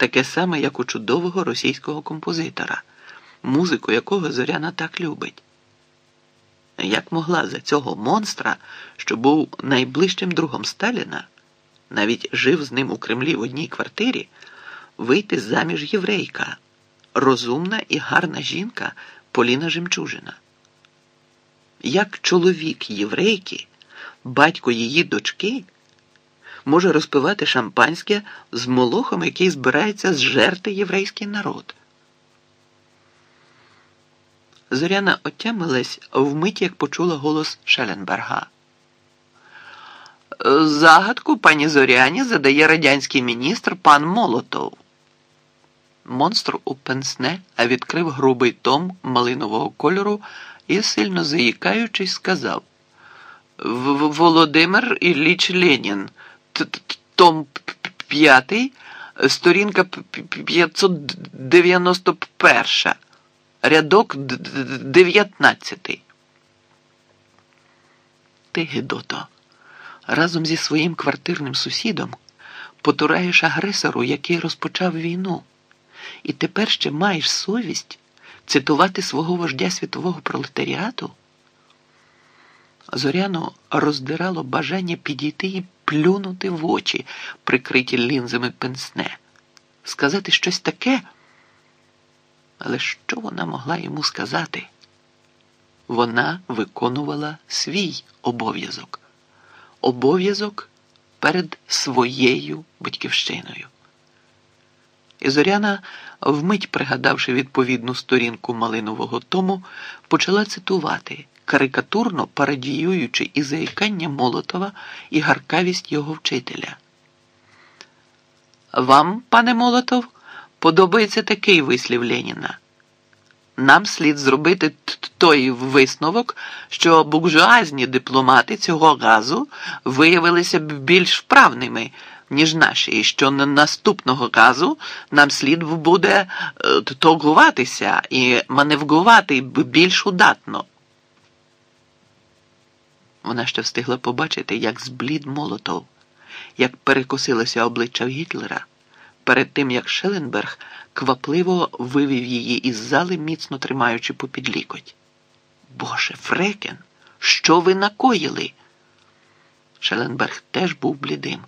таке саме, як у чудового російського композитора, музику якого Зоряна так любить. Як могла за цього монстра, що був найближчим другом Сталіна, навіть жив з ним у Кремлі в одній квартирі, вийти заміж єврейка, розумна і гарна жінка Поліна Жемчужина? Як чоловік єврейки, батько її дочки, може розпивати шампанське з молохом, який збирається зжерти єврейський народ? Зоряна отямилась вмить, як почула голос Шеленберга. Загадку пані Зоряні задає радянський міністр пан Молотов. Монстр у пенсне відкрив грубий том малинового кольору і, сильно заїкаючись, сказав Володимир Ілліч Ленін, том п'ятий, сторінка 591, рядок 19. Ти, Гедото, разом зі своїм квартирним сусідом потураєш агресору, який розпочав війну, і тепер ще маєш совість цитувати свого вождя світового пролетаріату? Зоряну роздирало бажання підійти і плюнути в очі, прикриті лінзами пенсне, сказати щось таке. Але що вона могла йому сказати? Вона виконувала свій обов'язок, обов'язок перед своєю батьківщиною. І Зоряна, вмить пригадавши відповідну сторінку малинового тому, почала цитувати, карикатурно парадіюючи і заїкання Молотова, і гаркавість його вчителя. Вам, пане Молотов, подобається такий вислів Леніна. Нам слід зробити той висновок, що буржуазні дипломати цього газу виявилися б більш вправними ніж наші, і що наступного разу нам слід буде е, торгуватися і маневрувати більш удатно. Вона ще встигла побачити, як зблід молотов, як перекосилося обличчя Гітлера перед тим, як Шеленберг квапливо вивів її із зали, міцно тримаючи попід лікоть. Боже, Фрекен, що ви накоїли? Шеленберг теж був блідим.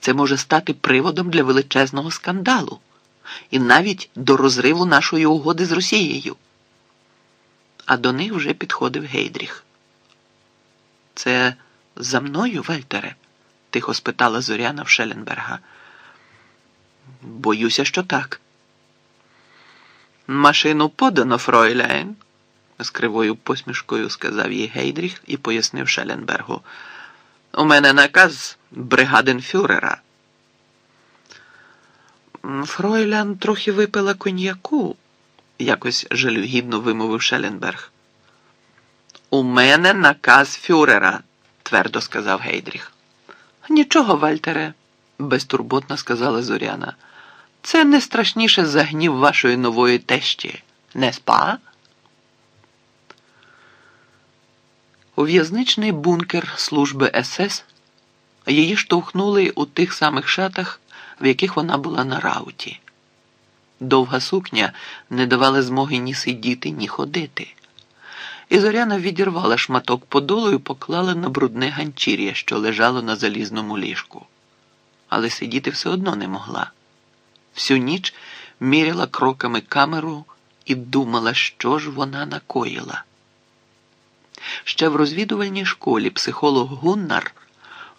Це може стати приводом для величезного скандалу і навіть до розриву нашої угоди з Росією. А до них вже підходив Гейдріх. Це за мною, Вельтере? тихо спитала Зоряна в Шеленберга. Боюся, що так. Машину подано, Фройляйн, з кривою посмішкою сказав їй Гейдріх і пояснив Шеленбергу. У мене наказ бригаденфюрера. Фройлян трохи випила коньяку, якось жалюгідно вимовив Шеленберг. У мене наказ фюрера, твердо сказав Гейдріх. Нічого, Вальтере, безтурботно сказала Зоряна. Це не страшніше за гнів вашої нової тещі, не спа? У в'язничний бункер служби СС її штовхнули у тих самих шатах, в яких вона була на рауті. Довга сукня не давала змоги ні сидіти, ні ходити. І Зоряна відірвала шматок подолу і поклала на брудне ганчір'я, що лежало на залізному ліжку. Але сидіти все одно не могла. Всю ніч міряла кроками камеру і думала, що ж вона накоїла. Ще в розвідувальній школі психолог Гуннар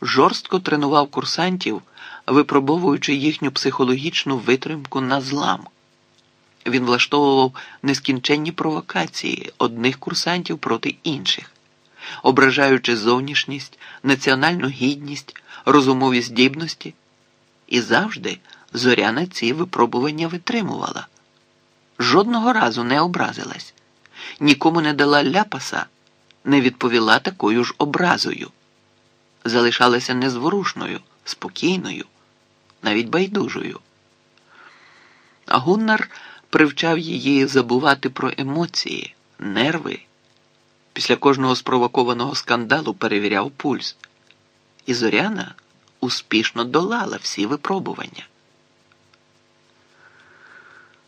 жорстко тренував курсантів, випробовуючи їхню психологічну витримку на злам. Він влаштовував нескінченні провокації одних курсантів проти інших, ображаючи зовнішність, національну гідність, розумові здібності, і завжди зоряна ці випробування витримувала. Жодного разу не образилась, нікому не дала ляпаса, не відповіла такою ж образою, залишалася незворушною, спокійною, навіть байдужою. А Гуннар привчав її забувати про емоції, нерви. Після кожного спровокованого скандалу перевіряв пульс. І Зоряна успішно долала всі випробування.